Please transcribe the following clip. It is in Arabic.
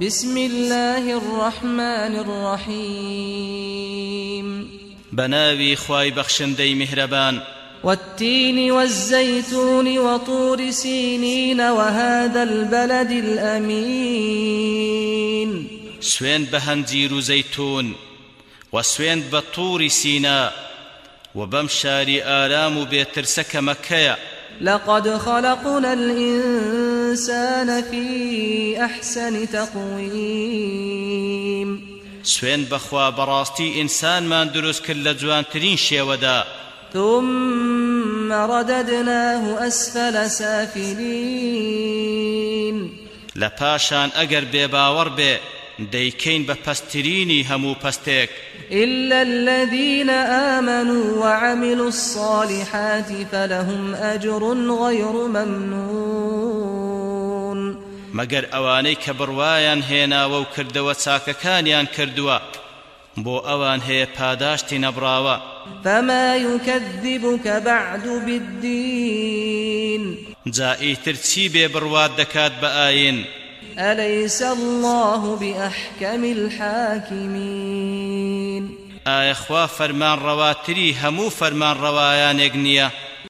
بسم الله الرحمن الرحيم. بناوي خواي بخشندي مهربان والتين والزيتون وطور سينين وهذا البلد الأمين. سوين بهنجير زيتون وسوين بطور سيناء وبمشاري آلام بيترسك مكيا لقد خلقنا الإنسان في أحسن تقويم. سوين بخوا براستي إنسان ما دروس كل جوان ترين شيودا ثم رددناه أسفل سافلين. لپاشان ئەگەر بێباوەڕ بێ دەیکەین بە پەسترینی هەموو پەستێک إلا الذين آمنوا وعملوا الصالحات فلهم أجر غير ممنون. مەگەر ئەوانەی کە بڕوایان هێناوە و کردەوە چاکەکانیان کردووە بۆ ئەوان هەیە پاداشتی نەبراوە فما يكذبك بعد بالدين. جا ئیتر چی بێ بڕوات دەکات بە ئاین؟ أليس الله بأحكم الحاكمين؟ ئایا خوا فەرمان ڕەواتری هەموو فەرمان ڕەوایانێک نییە